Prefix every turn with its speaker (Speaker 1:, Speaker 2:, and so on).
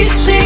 Speaker 1: we see